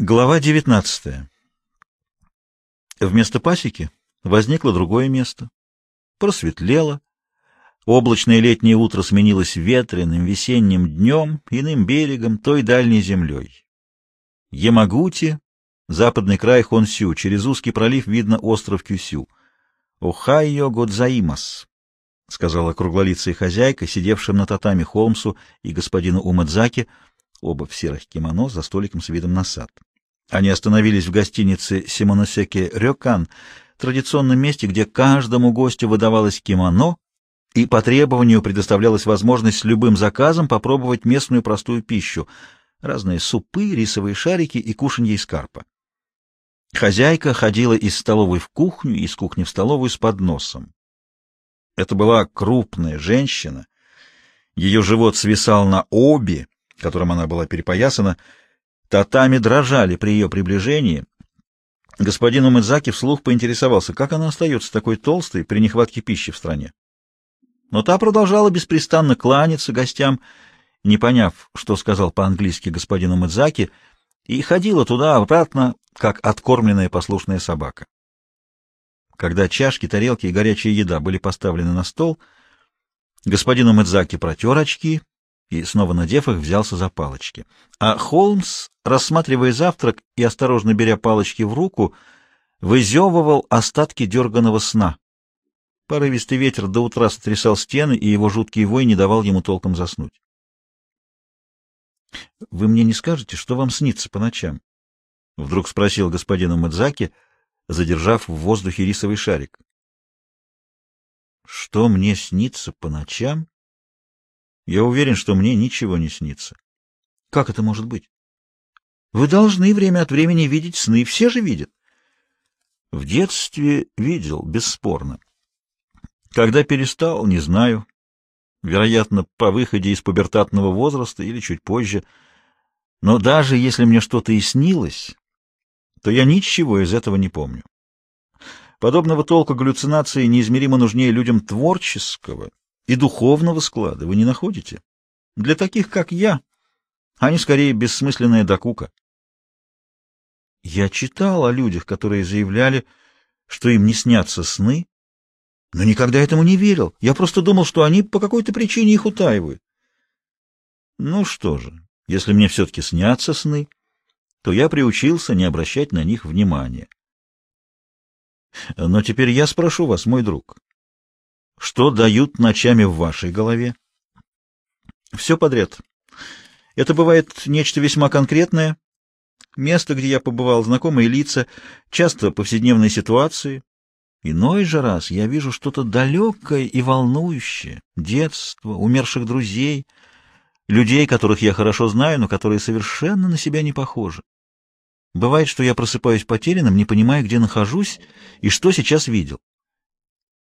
Глава 19. Вместо пасеки возникло другое место. Просветлело. Облачное летнее утро сменилось ветреным весенним днем, иным берегом, той дальней землей. Ямагути, западный край Хонсю, через узкий пролив видно остров Кюсю. «Охайо Годзаимас», — сказала круглолицая хозяйка, сидевшим на татами Холмсу и господину Умадзаки, — оба в серых кимоно, за столиком с видом на сад. Они остановились в гостинице Симоносеки Рёкан, традиционном месте, где каждому гостю выдавалось кимоно, и по требованию предоставлялась возможность с любым заказом попробовать местную простую пищу, разные супы, рисовые шарики и кушанье из карпа. Хозяйка ходила из столовой в кухню, из кухни в столовую с подносом. Это была крупная женщина. Ее живот свисал на обе, которым она была перепоясана, татами дрожали при ее приближении. Господин Умэдзаки вслух поинтересовался, как она остается такой толстой при нехватке пищи в стране. Но та продолжала беспрестанно кланяться гостям, не поняв, что сказал по-английски господин Умэдзаки, и ходила туда-обратно, как откормленная послушная собака. Когда чашки, тарелки и горячая еда были поставлены на стол, господин Умэдзаки протер очки и, снова надев их, взялся за палочки. А Холмс, рассматривая завтрак и осторожно беря палочки в руку, вызевывал остатки дерганого сна. Порывистый ветер до утра сотрясал стены, и его жуткий вой не давал ему толком заснуть. — Вы мне не скажете, что вам снится по ночам? — вдруг спросил господин Мадзаки, задержав в воздухе рисовый шарик. — Что мне снится по ночам? Я уверен, что мне ничего не снится. Как это может быть? Вы должны время от времени видеть сны, все же видят. В детстве видел, бесспорно. Когда перестал, не знаю. Вероятно, по выходе из пубертатного возраста или чуть позже. Но даже если мне что-то и снилось, то я ничего из этого не помню. Подобного толка галлюцинации неизмеримо нужнее людям творческого и духовного склада, вы не находите? Для таких, как я, они скорее бессмысленная докука. Я читал о людях, которые заявляли, что им не снятся сны, но никогда этому не верил. Я просто думал, что они по какой-то причине их утаивают. Ну что же, если мне все-таки снятся сны, то я приучился не обращать на них внимания. Но теперь я спрошу вас, мой друг, что дают ночами в вашей голове? Все подряд. Это бывает нечто весьма конкретное. Место, где я побывал, знакомые лица, часто повседневные ситуации. Иной же раз я вижу что-то далекое и волнующее. Детство, умерших друзей, людей, которых я хорошо знаю, но которые совершенно на себя не похожи. Бывает, что я просыпаюсь потерянным, не понимая, где нахожусь и что сейчас видел.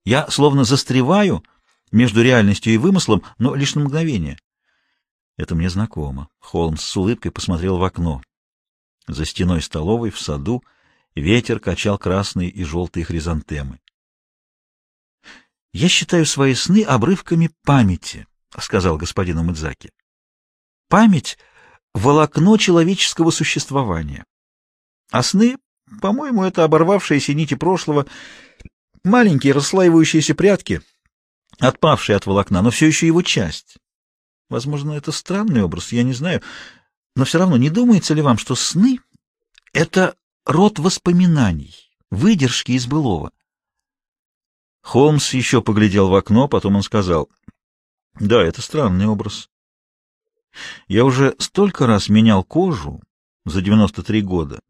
Я словно застреваю между реальностью и вымыслом, но лишь на мгновение. Это мне знакомо. Холмс с улыбкой посмотрел в окно. За стеной столовой, в саду, ветер качал красные и желтые хризантемы. «Я считаю свои сны обрывками памяти», — сказал господин Амыдзаки. «Память — волокно человеческого существования. А сны, по-моему, это оборвавшиеся нити прошлого, Маленькие расслаивающиеся прятки, отпавшие от волокна, но все еще его часть. Возможно, это странный образ, я не знаю, но все равно не думается ли вам, что сны — это род воспоминаний, выдержки из былого? Холмс еще поглядел в окно, потом он сказал, «Да, это странный образ. Я уже столько раз менял кожу за 93 года,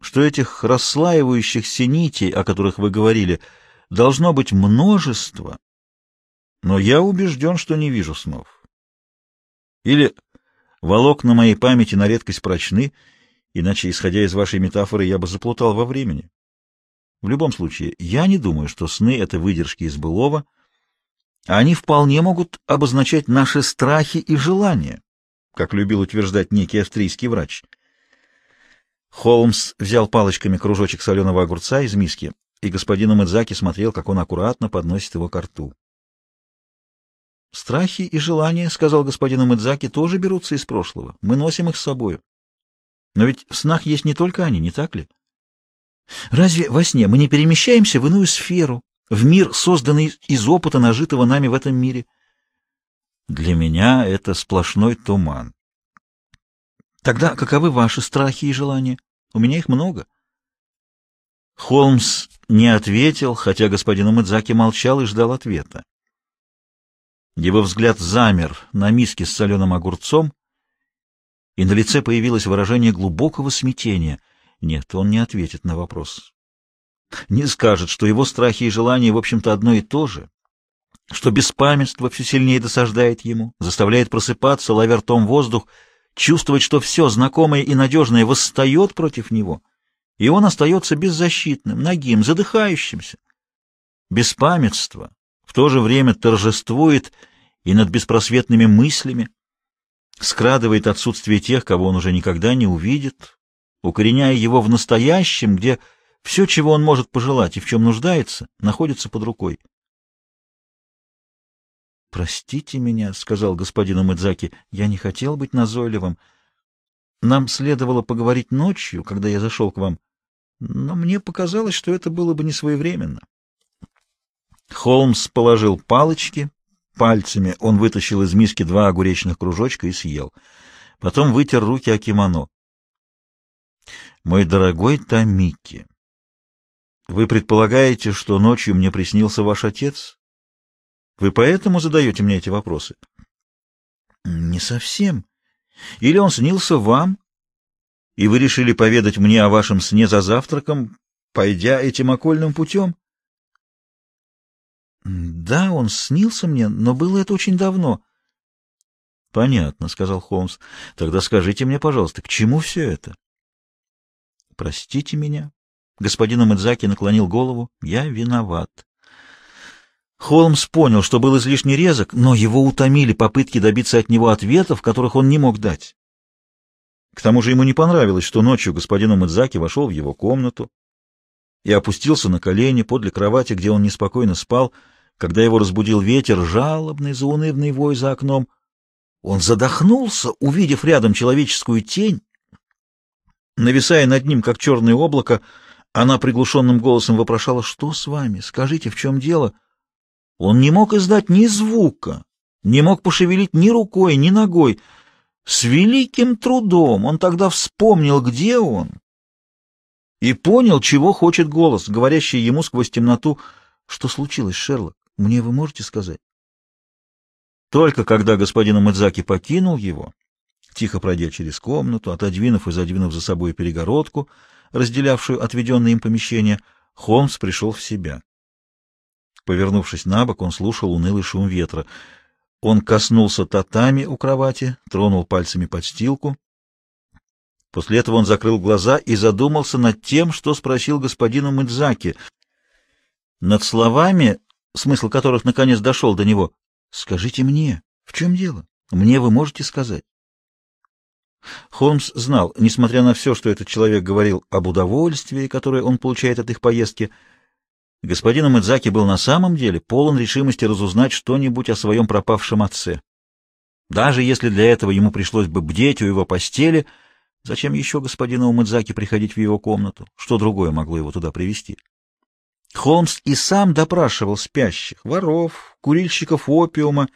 что этих расслаивающихся нитей, о которых вы говорили, — должно быть множество, но я убежден, что не вижу снов. Или волокна моей памяти на редкость прочны, иначе, исходя из вашей метафоры, я бы заплутал во времени. В любом случае, я не думаю, что сны — это выдержки из былого, а они вполне могут обозначать наши страхи и желания, как любил утверждать некий австрийский врач. Холмс взял палочками кружочек соленого огурца из миски и господин Умэдзаки смотрел, как он аккуратно подносит его к рту. «Страхи и желания, — сказал господин Умэдзаки, — тоже берутся из прошлого. Мы носим их с собой. Но ведь в снах есть не только они, не так ли? Разве во сне мы не перемещаемся в иную сферу, в мир, созданный из опыта, нажитого нами в этом мире? Для меня это сплошной туман. Тогда каковы ваши страхи и желания? У меня их много. Холмс не ответил, хотя господин Умыдзаки молчал и ждал ответа. Его взгляд замер на миске с соленым огурцом, и на лице появилось выражение глубокого смятения. Нет, он не ответит на вопрос. Не скажет, что его страхи и желания, в общем-то, одно и то же, что беспамятство все сильнее досаждает ему, заставляет просыпаться, ловя ртом воздух, чувствовать, что все знакомое и надежное восстает против него, и он остается беззащитным, нагим, задыхающимся. Беспамятство в то же время торжествует и над беспросветными мыслями, скрадывает отсутствие тех, кого он уже никогда не увидит, укореняя его в настоящем, где все, чего он может пожелать и в чем нуждается, находится под рукой. «Простите меня», — сказал господин Умыдзаки, — «я не хотел быть назойливым. Нам следовало поговорить ночью, когда я зашел к вам, но мне показалось, что это было бы не своевременно». Холмс положил палочки, пальцами он вытащил из миски два огуречных кружочка и съел. Потом вытер руки о кимоно. «Мой дорогой Тамики, вы предполагаете, что ночью мне приснился ваш отец?» Вы поэтому задаете мне эти вопросы? Не совсем. Или он снился вам, и вы решили поведать мне о вашем сне за завтраком, пойдя этим окольным путем? Да, он снился мне, но было это очень давно. Понятно, сказал Холмс. Тогда скажите мне, пожалуйста, к чему все это? Простите меня. Господин Амадзаки наклонил голову. Я виноват. Холмс понял, что был излишне резок, но его утомили попытки добиться от него ответов, которых он не мог дать. К тому же ему не понравилось, что ночью господин Умыдзаки вошел в его комнату и опустился на колени подле кровати, где он неспокойно спал, когда его разбудил ветер, жалобный, заунывный вой за окном. Он задохнулся, увидев рядом человеческую тень. Нависая над ним, как черное облако, она приглушенным голосом вопрошала, «Что с вами? Скажите, в чем дело?» Он не мог издать ни звука, не мог пошевелить ни рукой, ни ногой. С великим трудом он тогда вспомнил, где он, и понял, чего хочет голос, говорящий ему сквозь темноту. «Что случилось, Шерлок? Мне вы можете сказать?» Только когда господин Амадзаки покинул его, тихо пройдя через комнату, отодвинув и задвинув за собой перегородку, разделявшую отведенное им помещение, Холмс пришел в себя. Повернувшись на бок, он слушал унылый шум ветра. Он коснулся татами у кровати, тронул пальцами подстилку. После этого он закрыл глаза и задумался над тем, что спросил господину Мыдзаки. Над словами, смысл которых наконец дошел до него. «Скажите мне, в чем дело? Мне вы можете сказать?» Холмс знал, несмотря на все, что этот человек говорил об удовольствии, которое он получает от их поездки, — Господин Амадзаки был на самом деле полон решимости разузнать что-нибудь о своем пропавшем отце. Даже если для этого ему пришлось бы бдеть у его постели, зачем еще господину Умадзаки приходить в его комнату? Что другое могло его туда привести? Холмс и сам допрашивал спящих, воров, курильщиков опиума,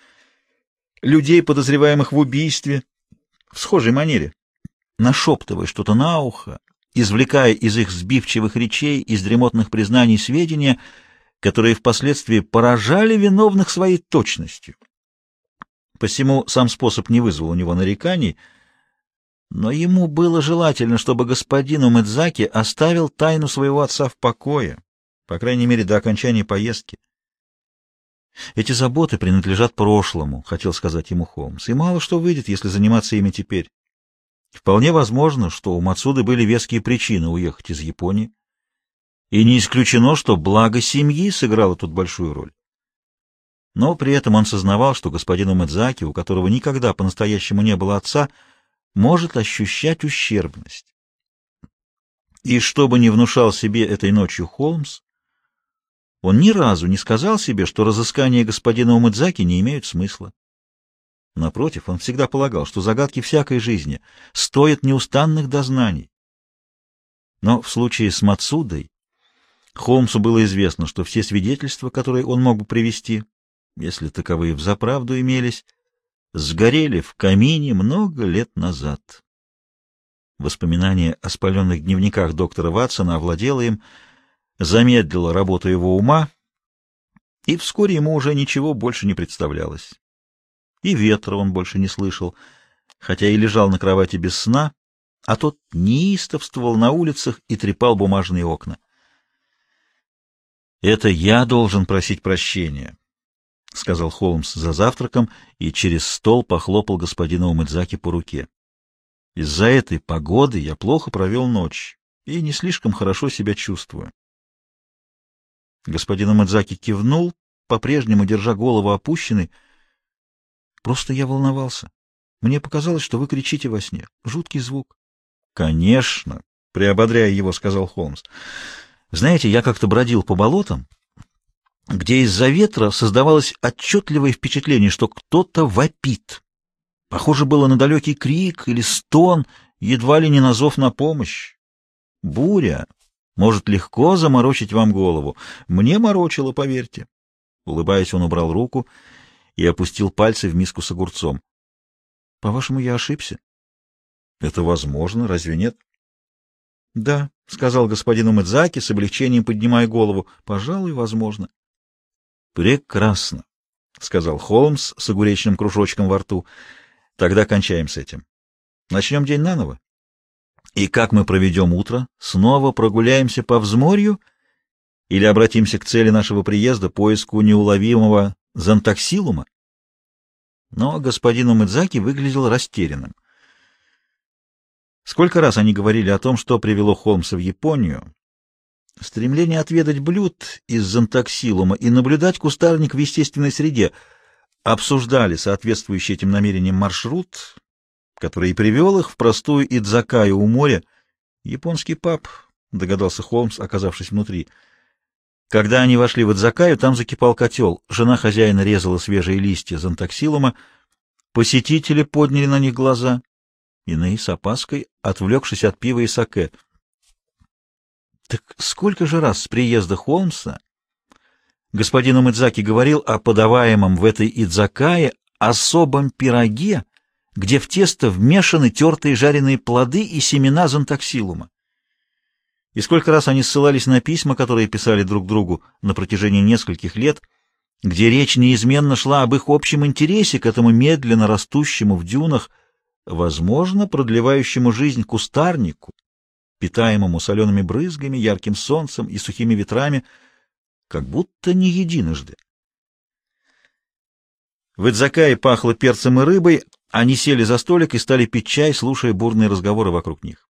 людей, подозреваемых в убийстве, в схожей манере, нашептывая что-то на ухо, извлекая из их сбивчивых речей, из дремотных признаний сведения, которые впоследствии поражали виновных своей точностью. Посему сам способ не вызвал у него нареканий, но ему было желательно, чтобы господин Умэдзаки оставил тайну своего отца в покое, по крайней мере, до окончания поездки. Эти заботы принадлежат прошлому, хотел сказать ему Холмс, и мало что выйдет, если заниматься ими теперь. Вполне возможно, что у Мацуды были веские причины уехать из Японии, и не исключено, что благо семьи сыграло тут большую роль. Но при этом он сознавал, что господин Умэдзаки, у которого никогда по-настоящему не было отца, может ощущать ущербность. И что бы ни внушал себе этой ночью Холмс, он ни разу не сказал себе, что разыскания господина Умэдзаки не имеют смысла. Напротив, он всегда полагал, что загадки всякой жизни стоят неустанных дознаний. Но в случае с Мацудой Холмсу было известно, что все свидетельства, которые он мог бы привести, если таковые взаправду имелись, сгорели в камине много лет назад. Воспоминание о спаленных дневниках доктора Ватсона овладело им, замедлило работу его ума, и вскоре ему уже ничего больше не представлялось. И ветра он больше не слышал, хотя и лежал на кровати без сна, а тот неистовствовал на улицах и трепал бумажные окна. «Это я должен просить прощения», — сказал Холмс за завтраком и через стол похлопал господина Умыдзаки по руке. «Из-за этой погоды я плохо провел ночь и не слишком хорошо себя чувствую». Господин Умыдзаки кивнул, по-прежнему держа голову опущенной. «Просто я волновался. Мне показалось, что вы кричите во сне. Жуткий звук». «Конечно», — приободряя его, сказал Холмс. «Знаете, я как-то бродил по болотам, где из-за ветра создавалось отчетливое впечатление, что кто-то вопит. Похоже было на далекий крик или стон, едва ли не на зов на помощь. Буря может легко заморочить вам голову. Мне морочило, поверьте. Улыбаясь, он убрал руку и опустил пальцы в миску с огурцом. — По-вашему, я ошибся? — Это возможно, разве нет? — Да, — сказал господин Умэдзаки, с облегчением поднимая голову. — Пожалуй, возможно. — Прекрасно, — сказал Холмс с огуречным кружочком во рту. — Тогда кончаем с этим. Начнем день наново. И как мы проведем утро? Снова прогуляемся по взморью или обратимся к цели нашего приезда, поиску неуловимого зонтаксилума? Но господин Умэдзаки выглядел растерянным. Сколько раз они говорили о том, что привело Холмса в Японию, стремление отведать блюд из зонтаксилума и наблюдать кустарник в естественной среде, обсуждали соответствующий этим намерениям маршрут, который и привел их в простую Идзакаю у моря. Японский паб, догадался Холмс, оказавшись внутри. Когда они вошли в Идзакаю, там закипал котел. Жена хозяина резала свежие листья зонтаксилума. Посетители подняли на них глаза. Иные с опаской, отвлекшись от пива и саке. Так сколько же раз с приезда Холмса господин Умыдзаки говорил о подаваемом в этой Идзакае особом пироге, где в тесто вмешаны тертые жареные плоды и семена зонтаксилума. И сколько раз они ссылались на письма, которые писали друг другу на протяжении нескольких лет, где речь неизменно шла об их общем интересе к этому медленно растущему в дюнах, возможно, продлевающему жизнь кустарнику, питаемому солеными брызгами, ярким солнцем и сухими ветрами, как будто не единожды. В Идзакае пахло перцем и рыбой, они сели за столик и стали пить чай, слушая бурные разговоры вокруг них.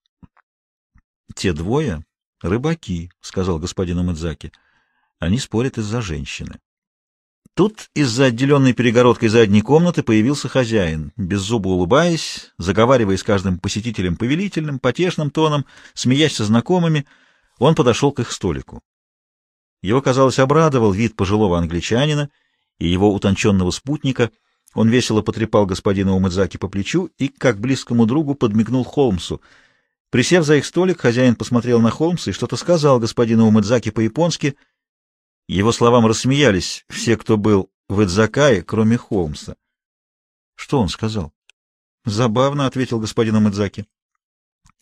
«Те двое — рыбаки», — сказал господин Амадзаки. «Они спорят из-за женщины». Тут из-за отделенной перегородкой задней комнаты появился хозяин, беззубо улыбаясь, заговаривая с каждым посетителем повелительным, потешным тоном, смеясь со знакомыми, он подошел к их столику. Его, казалось, обрадовал вид пожилого англичанина и его утонченного спутника. Он весело потрепал господина Умыдзаки по плечу и, как близкому другу, подмигнул Холмсу. Присев за их столик, хозяин посмотрел на Холмса и что-то сказал господину Умыдзаки по-японски — его словам рассмеялись все, кто был в Эдзакае, кроме Холмса. Что он сказал? Забавно, — ответил господин Амадзаки.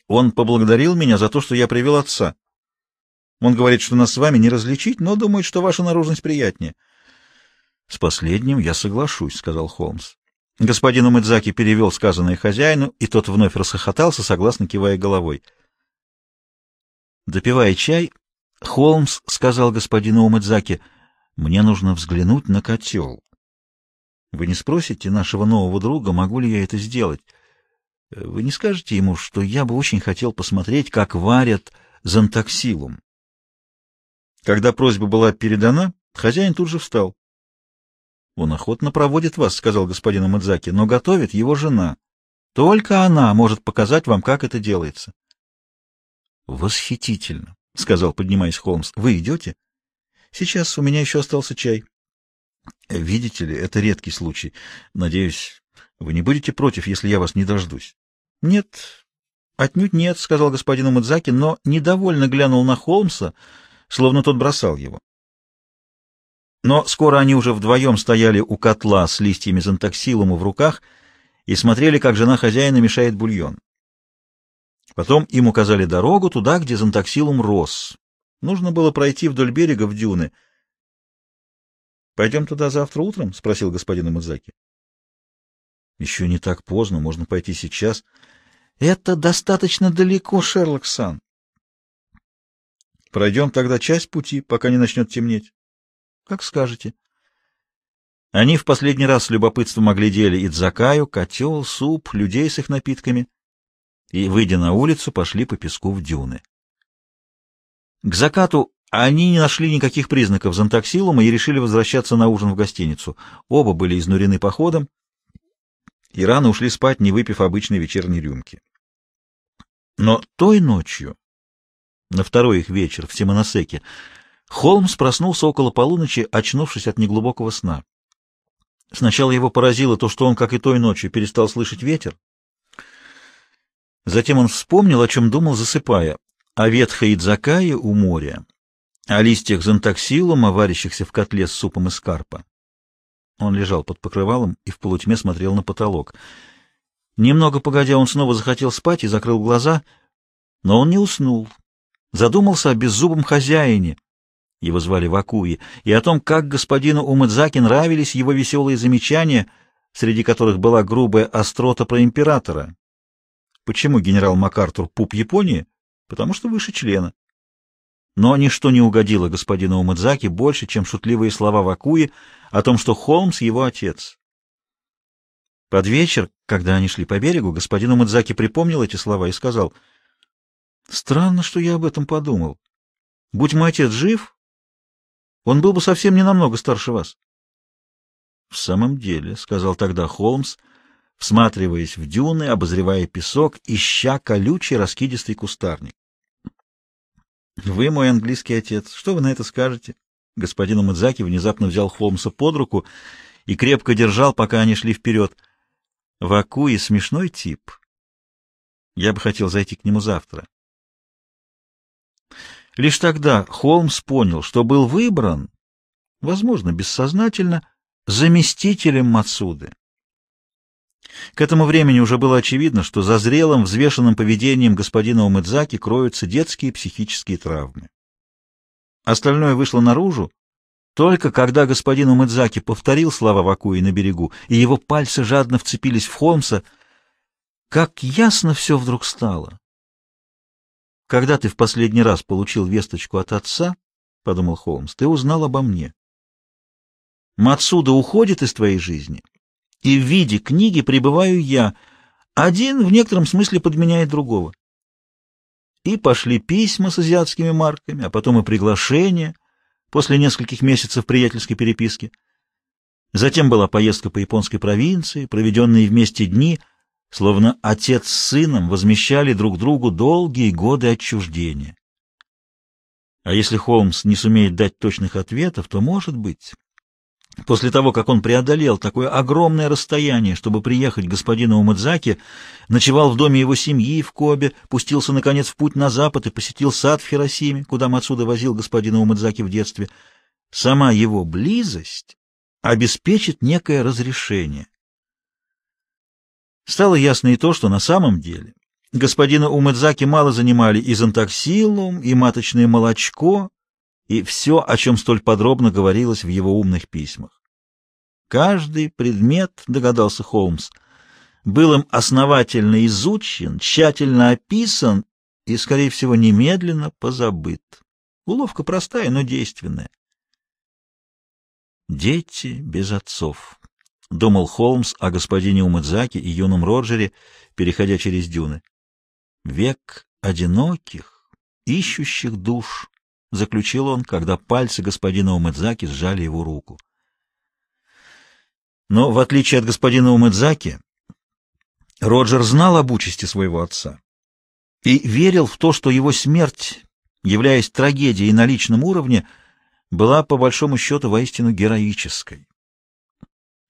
Он поблагодарил меня за то, что я привел отца. Он говорит, что нас с вами не различить, но думает, что ваша наружность приятнее. — С последним я соглашусь, — сказал Холмс. Господин Умыдзаки перевел сказанное хозяину, и тот вновь расхохотался, согласно кивая головой. Допивая чай, Холмс сказал господину Умадзаки, «Мне нужно взглянуть на котел. Вы не спросите нашего нового друга, могу ли я это сделать? Вы не скажете ему, что я бы очень хотел посмотреть, как варят зонтаксилум?» Когда просьба была передана, хозяин тут же встал. «Он охотно проводит вас», — сказал господин Умадзаки, — «но готовит его жена. Только она может показать вам, как это делается». «Восхитительно! — сказал, поднимаясь Холмс. — Вы идете? — Сейчас у меня еще остался чай. — Видите ли, это редкий случай. Надеюсь, Вы не будете против, если я вас не дождусь? — Нет, отнюдь нет, — сказал господин Умадзаки, но недовольно глянул на Холмса, словно тот бросал его. Но скоро они уже вдвоем стояли у котла с листьями зонтоксилума в руках и смотрели, как жена хозяина мешает бульон. Потом им указали дорогу туда, где зонтоксилум рос. Нужно было пройти вдоль берега в дюны. — Пойдем туда завтра утром? — спросил господин Умадзаки. — Еще не так поздно, можно пойти сейчас. — Это достаточно далеко, Шерлок Сан. — Пройдем тогда часть пути, пока не начнет темнеть. — Как скажете. Они в последний раз с любопытством оглядели Идзакаю, котел, суп, людей с их напитками и, выйдя на улицу, пошли по песку в дюны. К закату они не нашли никаких признаков зонтоксилума и решили возвращаться на ужин в гостиницу. Оба были изнурены походом и рано ушли спать, не выпив обычной вечерней рюмки. Но той ночью, на второй их вечер в Симоносеке, Холмс проснулся около полуночи, очнувшись от неглубокого сна. Сначала его поразило то, что он, как и той ночью, перестал слышать ветер, Затем он вспомнил, о чем думал, засыпая, о ветхой Идзакае у моря, о листьях зонтоксилума, варящихся в котле с супом из карпа. Он лежал под покрывалом и в полутьме смотрел на потолок. Немного погодя, он снова захотел спать и закрыл глаза, но он не уснул. Задумался о беззубом хозяине, его звали Вакуи, и о том, как господину Умыдзаки нравились его веселые замечания, среди которых была грубая острота про императора, Почему генерал МакАртур пуп Японии? Потому что выше члена. Но ничто не угодило господину Умадзаки больше, чем шутливые слова Вакуи о том, что Холмс — его отец. Под вечер, когда они шли по берегу, господин Умадзаки припомнил эти слова и сказал, «Странно, что я об этом подумал. Будь мой отец жив, он был бы совсем не намного старше вас». «В самом деле», — сказал тогда Холмс, — всматриваясь в дюны, обозревая песок, ища колючий раскидистый кустарник. «Вы мой английский отец. Что вы на это скажете?» Господин Умадзаки внезапно взял Холмса под руку и крепко держал, пока они шли вперед. Вакуи смешной тип. Я бы хотел зайти к нему завтра. Лишь тогда Холмс понял, что был выбран, возможно, бессознательно, заместителем Мацуды. К этому времени уже было очевидно, что за зрелым, взвешенным поведением господина Умэдзаки кроются детские психические травмы. Остальное вышло наружу, только когда господин Умэдзаки повторил слова Вакуи на берегу, и его пальцы жадно вцепились в Холмса, как ясно все вдруг стало. «Когда ты в последний раз получил весточку от отца, — подумал Холмс, — ты узнал обо мне. Мацуда уходит из твоей жизни, и в виде книги пребываю я. Один в некотором смысле подменяет другого. И пошли письма с азиатскими марками, а потом и приглашения после нескольких месяцев приятельской переписки. Затем была поездка по японской провинции, проведенные вместе дни, словно отец с сыном возмещали друг другу долгие годы отчуждения. А если Холмс не сумеет дать точных ответов, то, может быть, После того, как он преодолел такое огромное расстояние, чтобы приехать к господину Умадзаки, ночевал в доме его семьи в Кобе, пустился, наконец, в путь на запад и посетил сад в Хиросиме, куда Мацуда возил господина Умадзаки в детстве, сама его близость обеспечит некое разрешение. Стало ясно и то, что на самом деле господина Умадзаки мало занимали и зонтоксилум, и маточное молочко, и все, о чем столь подробно говорилось в его умных письмах. Каждый предмет, догадался Холмс, был им основательно изучен, тщательно описан и, скорее всего, немедленно позабыт. Уловка простая, но действенная. «Дети без отцов», — думал Холмс о господине Умадзаке и юном Роджере, переходя через дюны. «Век одиноких, ищущих душ, — заключил он, когда пальцы господина Умэдзаки сжали его руку. Но, в отличие от господина Умэдзаки, Роджер знал об участи своего отца и верил в то, что его смерть, являясь трагедией на личном уровне, была, по большому счету, воистину героической.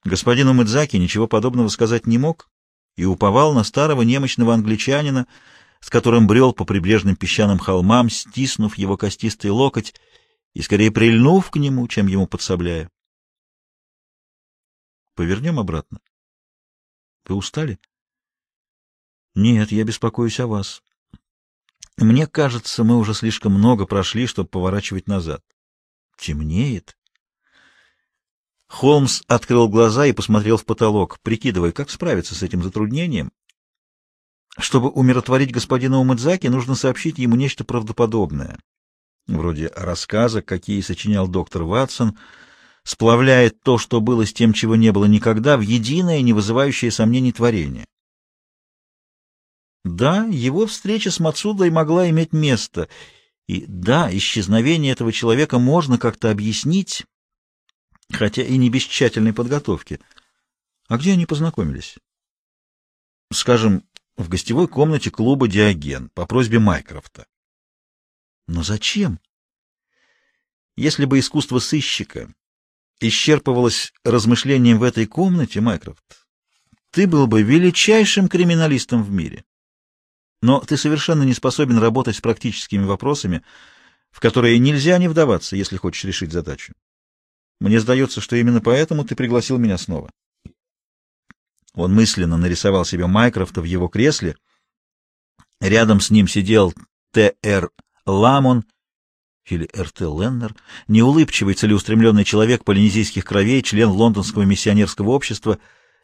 Господин Умыдзаки ничего подобного сказать не мог и уповал на старого немощного англичанина, с которым брел по прибрежным песчаным холмам, стиснув его костистый локоть и скорее прильнув к нему, чем ему подсобляя. Повернем обратно. Вы устали? Нет, я беспокоюсь о вас. Мне кажется, мы уже слишком много прошли, чтобы поворачивать назад. Темнеет. Холмс открыл глаза и посмотрел в потолок, прикидывая, как справиться с этим затруднением. Чтобы умиротворить господина Умыдзаки, нужно сообщить ему нечто правдоподобное, вроде рассказа, какие сочинял доктор Ватсон, сплавляет то, что было с тем, чего не было никогда, в единое, не вызывающее сомнений творение. Да, его встреча с Мацудой могла иметь место, и да, исчезновение этого человека можно как-то объяснить, хотя и не без тщательной подготовки. А где они познакомились? Скажем, в гостевой комнате клуба «Диоген» по просьбе Майкрофта. Но зачем? Если бы искусство сыщика исчерпывалось размышлением в этой комнате, Майкрофт, ты был бы величайшим криминалистом в мире. Но ты совершенно не способен работать с практическими вопросами, в которые нельзя не вдаваться, если хочешь решить задачу. Мне сдается, что именно поэтому ты пригласил меня снова. Он мысленно нарисовал себе Майкрофта в его кресле. Рядом с ним сидел Т.Р. Ламон или Р.Т. Леннер, неулыбчивый целеустремленный человек полинезийских кровей, член лондонского миссионерского общества,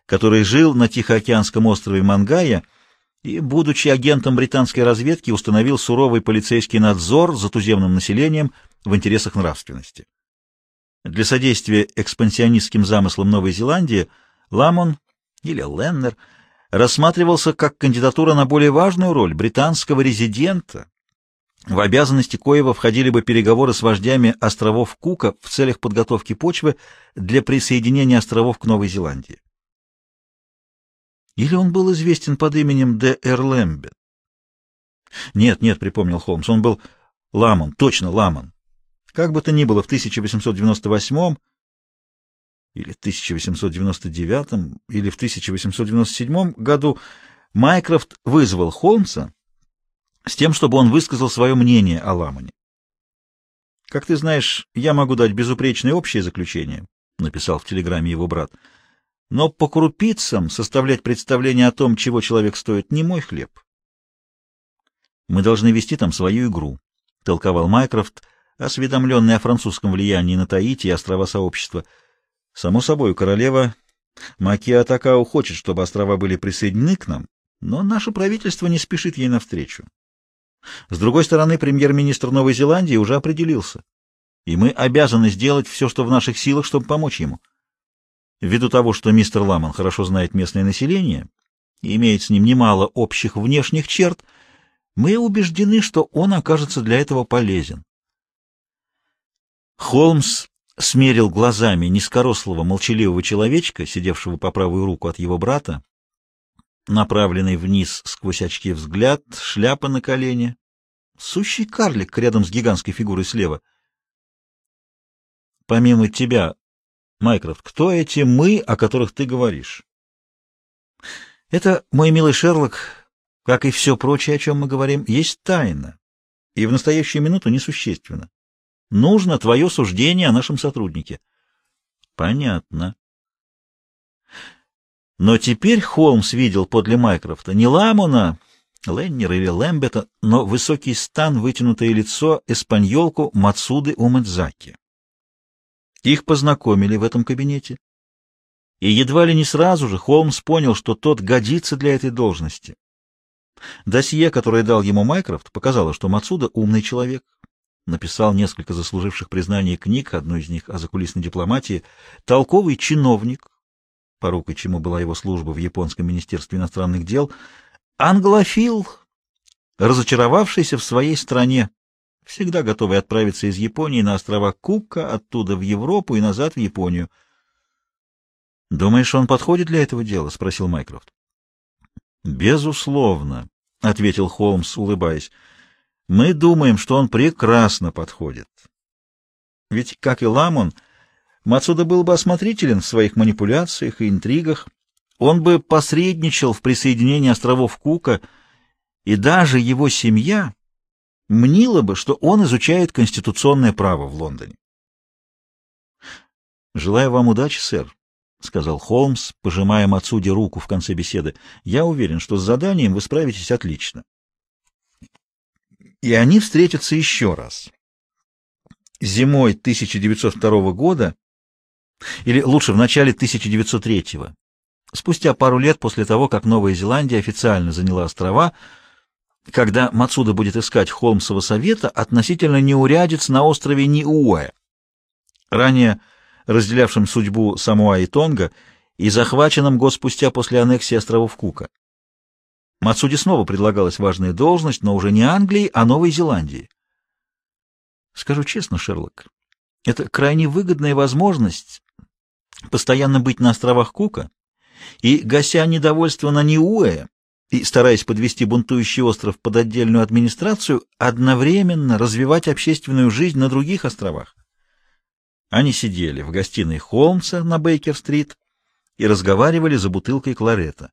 который жил на Тихоокеанском острове Мангая и, будучи агентом британской разведки, установил суровый полицейский надзор за туземным населением в интересах нравственности. Для содействия экспансионистским замыслам Новой Зеландии Ламон или Леннер рассматривался как кандидатура на более важную роль британского резидента, в обязанности коего входили бы переговоры с вождями островов Кука в целях подготовки почвы для присоединения островов к Новой Зеландии. Или он был известен под именем Д. Р. Лэмбет? Нет, нет, припомнил Холмс, он был Ламон, точно Ламон. Как бы то ни было, в 1898 или 1899 или в 1897 году Майкрофт вызвал Холмса с тем, чтобы он высказал свое мнение о Ламане. «Как ты знаешь, я могу дать безупречное общее заключение», — написал в телеграмме его брат. «Но по крупицам составлять представление о том, чего человек стоит, не мой хлеб». «Мы должны вести там свою игру», — толковал Майкрофт, осведомленный о французском влиянии на Таити и острова сообщества. Само собой, королева Макия Такао хочет, чтобы острова были присоединены к нам, но наше правительство не спешит ей навстречу. С другой стороны, премьер-министр Новой Зеландии уже определился, и мы обязаны сделать все, что в наших силах, чтобы помочь ему. Ввиду того, что мистер Ламан хорошо знает местное население и имеет с ним немало общих внешних черт, мы убеждены, что он окажется для этого полезен. Холмс смерил глазами низкорослого молчаливого человечка, сидевшего по правую руку от его брата, направленный вниз сквозь очки взгляд, шляпа на колене, сущий карлик рядом с гигантской фигурой слева. Помимо тебя, Майкрофт, кто эти «мы», о которых ты говоришь? Это, мой милый Шерлок, как и все прочее, о чем мы говорим, есть тайна, и в настоящую минуту несущественно. Нужно твое суждение о нашем сотруднике. Понятно. Но теперь Холмс видел подле Майкрофта не Ламона, Леннера или Лэмбета, но высокий стан, вытянутое лицо, эспаньолку Мацуды Умэдзаки. Их познакомили в этом кабинете. И едва ли не сразу же Холмс понял, что тот годится для этой должности. Досье, которое дал ему Майкрофт, показало, что Мацуда умный человек, написал несколько заслуживших признания книг, одну из них о закулисной дипломатии, толковый чиновник, порукой чему была его служба в Японском министерстве иностранных дел, англофил, разочаровавшийся в своей стране, всегда готовый отправиться из Японии на острова Кука, оттуда в Европу и назад в Японию. «Думаешь, он подходит для этого дела?» — спросил Майкрофт. «Безусловно», — ответил Холмс, улыбаясь. Мы думаем, что он прекрасно подходит. Ведь, как и Ламон, Мацуда был бы осмотрителен в своих манипуляциях и интригах, он бы посредничал в присоединении островов Кука, и даже его семья мнила бы, что он изучает конституционное право в Лондоне. «Желаю вам удачи, сэр», — сказал Холмс, пожимая Мацуде руку в конце беседы. «Я уверен, что с заданием вы справитесь отлично». И они встретятся еще раз. Зимой 1902 года, или лучше в начале 1903 -го. Спустя пару лет после того, как Новая Зеландия официально заняла острова, когда Мацуда будет искать Холмсова совета относительно неурядиц на острове Ниуэ, ранее разделявшем судьбу Самуа и Тонга и захваченном год спустя после аннексии островов Кука. Мацуде снова предлагалась важная должность, но уже не Англии, а Новой Зеландии. Скажу честно, Шерлок, это крайне выгодная возможность постоянно быть на островах Кука и, гася недовольство на Ниуэ, и, стараясь подвести бунтующий остров под отдельную администрацию, одновременно развивать общественную жизнь на других островах. Они сидели в гостиной Холмса на Бейкер-стрит и разговаривали за бутылкой кларета.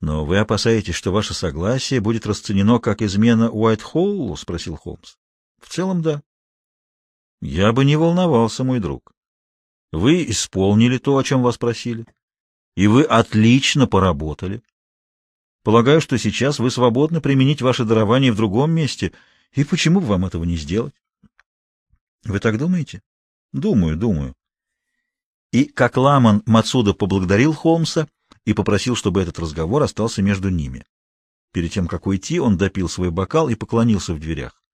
«Но вы опасаетесь, что ваше согласие будет расценено как измена Уайт-Холлу?» — спросил Холмс. «В целом, да». «Я бы не волновался, мой друг. Вы исполнили то, о чем вас просили, и вы отлично поработали. Полагаю, что сейчас вы свободны применить ваше дарование в другом месте, и почему бы вам этого не сделать? Вы так думаете? Думаю, думаю. И как Ламан Мацуда поблагодарил Холмса и попросил, чтобы этот разговор остался между ними. Перед тем, как уйти, он допил свой бокал и поклонился в дверях.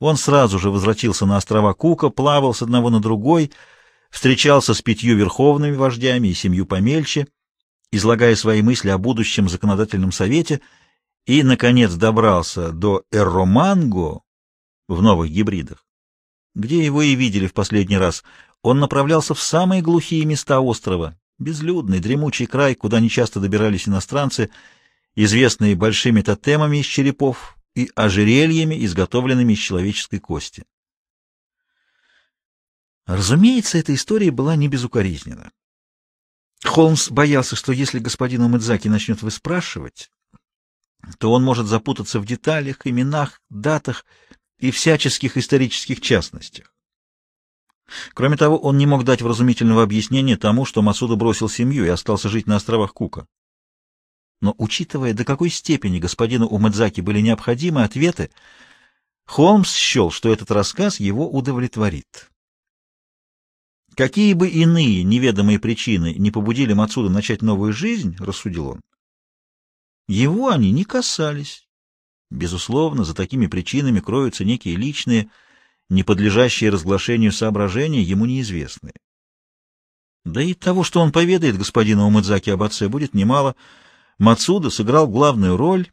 Он сразу же возвратился на острова Кука, плавал с одного на другой, встречался с пятью верховными вождями и семью помельче, излагая свои мысли о будущем законодательном совете, и, наконец, добрался до Эрроманго в новых гибридах, где его и видели в последний раз. Он направлялся в самые глухие места острова, безлюдный, дремучий край, куда нечасто добирались иностранцы, известные большими тотемами из черепов и ожерельями, изготовленными из человеческой кости. Разумеется, эта история была не безукоризнена. Холмс боялся, что если господин Умэдзаки начнет выспрашивать, то он может запутаться в деталях, именах, датах и всяческих исторических частностях. Кроме того, он не мог дать вразумительного объяснения тому, что Масуда бросил семью и остался жить на островах Кука. Но, учитывая, до какой степени господину Умэдзаки были необходимы ответы, Холмс счел, что этот рассказ его удовлетворит. Какие бы иные неведомые причины не побудили Мацуда начать новую жизнь, рассудил он, его они не касались. Безусловно, за такими причинами кроются некие личные, не подлежащие разглашению соображения, ему неизвестные. Да и того, что он поведает господину Умыдзаки об отце, будет немало. Мацуда сыграл главную роль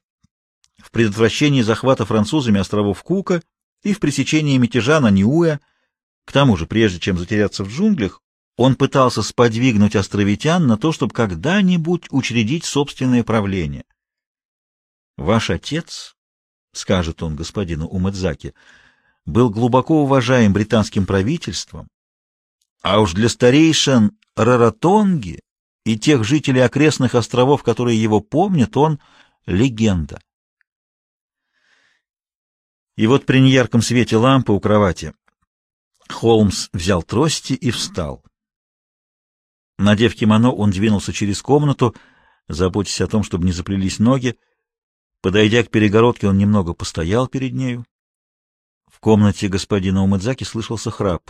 в предотвращении захвата французами островов Кука и в пресечении мятежа на Ниуэ, к тому же, прежде чем затеряться в джунглях, он пытался сподвигнуть островитян на то, чтобы когда-нибудь учредить собственное правление. «Ваш отец, — скажет он господину Умэдзаки, — был глубоко уважаем британским правительством, а уж для старейшин Раратонги и тех жителей окрестных островов, которые его помнят, он — легенда». И вот при неярком свете лампы у кровати Холмс взял трости и встал. Надев кимоно, он двинулся через комнату, заботясь о том, чтобы не заплелись ноги. Подойдя к перегородке, он немного постоял перед нею. Комнате господина Умыдзаки слышался храп.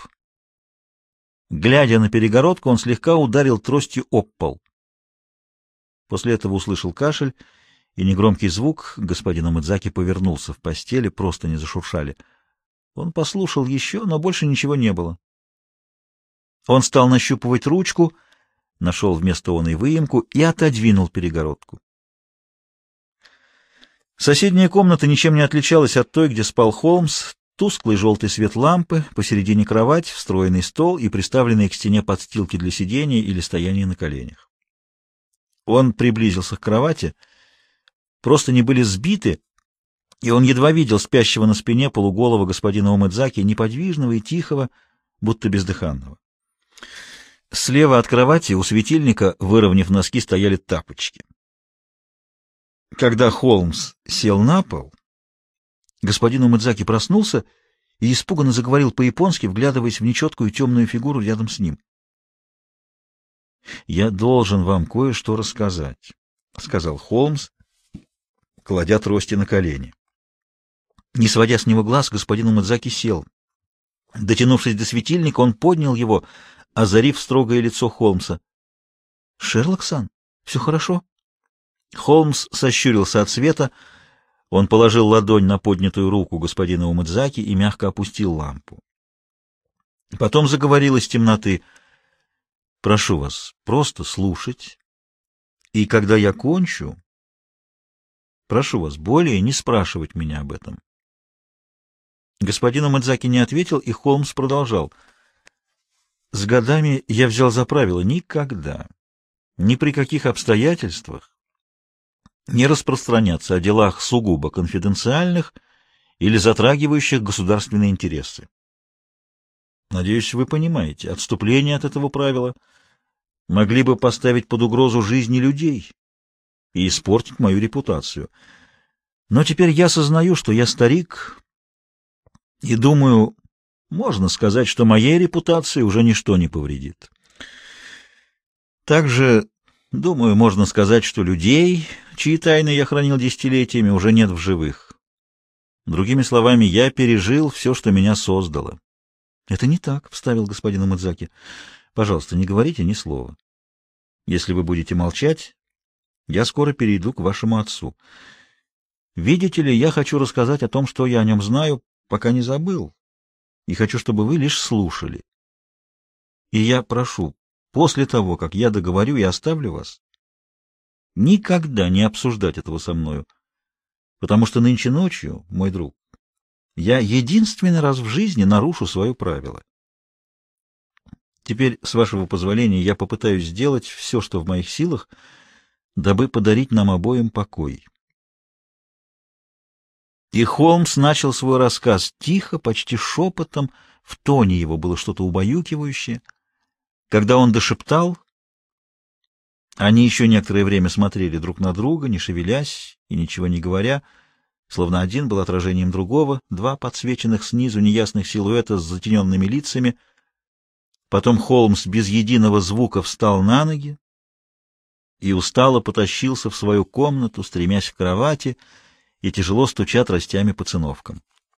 Глядя на перегородку, он слегка ударил тростью об пол. После этого услышал кашель и негромкий звук. Господин Умыдзаки повернулся в постели, просто не зашуршали — он послушал еще, но больше ничего не было. Он стал нащупывать ручку, нашел вместо оной выемку и отодвинул перегородку. Соседняя комната ничем не отличалась от той, где спал Холмс. Тусклый желтый свет лампы, посередине кровать, встроенный стол и приставленные к стене подстилки для сидения или стояния на коленях. Он приблизился к кровати. Просто не были сбиты, и он едва видел спящего на спине полуголого господина Умэдзаки, неподвижного и тихого, будто бездыханного. Слева от кровати у светильника, выровняв носки, стояли тапочки. Когда Холмс сел на пол, господин Умыдзаки проснулся и испуганно заговорил по-японски, вглядываясь в нечеткую темную фигуру рядом с ним. «Я должен вам кое-что рассказать», — сказал Холмс, кладя трости на колени. Не сводя с него глаз, господин Умадзаки сел. Дотянувшись до светильника, он поднял его, озарив строгое лицо Холмса. — Шерлок-сан, все хорошо? Холмс сощурился от света. Он положил ладонь на поднятую руку господина Умадзаки и мягко опустил лампу. Потом заговорил из темноты. — Прошу вас просто слушать. И когда я кончу, прошу вас более не спрашивать меня об этом. Господин Амадзаки не ответил, и Холмс продолжал. «С годами я взял за правило никогда, ни при каких обстоятельствах не распространяться о делах сугубо конфиденциальных или затрагивающих государственные интересы. Надеюсь, вы понимаете, отступление от этого правила могли бы поставить под угрозу жизни людей и испортить мою репутацию. Но теперь я сознаю, что я старик, и думаю, можно сказать, что моей репутации уже ничто не повредит. Также, думаю, можно сказать, что людей, чьи тайны я хранил десятилетиями, уже нет в живых. Другими словами, я пережил все, что меня создало. — Это не так, — вставил господин Амадзаки. — Пожалуйста, не говорите ни слова. Если вы будете молчать, я скоро перейду к вашему отцу. Видите ли, я хочу рассказать о том, что я о нем знаю, пока не забыл, и хочу, чтобы вы лишь слушали. И я прошу, после того, как я договорю и оставлю вас, никогда не обсуждать этого со мною, потому что нынче ночью, мой друг, я единственный раз в жизни нарушу свое правило. Теперь, с вашего позволения, я попытаюсь сделать все, что в моих силах, дабы подарить нам обоим покой. И Холмс начал свой рассказ тихо, почти шепотом, в тоне его было что-то убаюкивающее. Когда он дошептал, они еще некоторое время смотрели друг на друга, не шевелясь и ничего не говоря, словно один был отражением другого, два подсвеченных снизу неясных силуэта с затененными лицами. Потом Холмс без единого звука встал на ноги и устало потащился в свою комнату, стремясь к кровати, и тяжело стуча тростями по циновкам.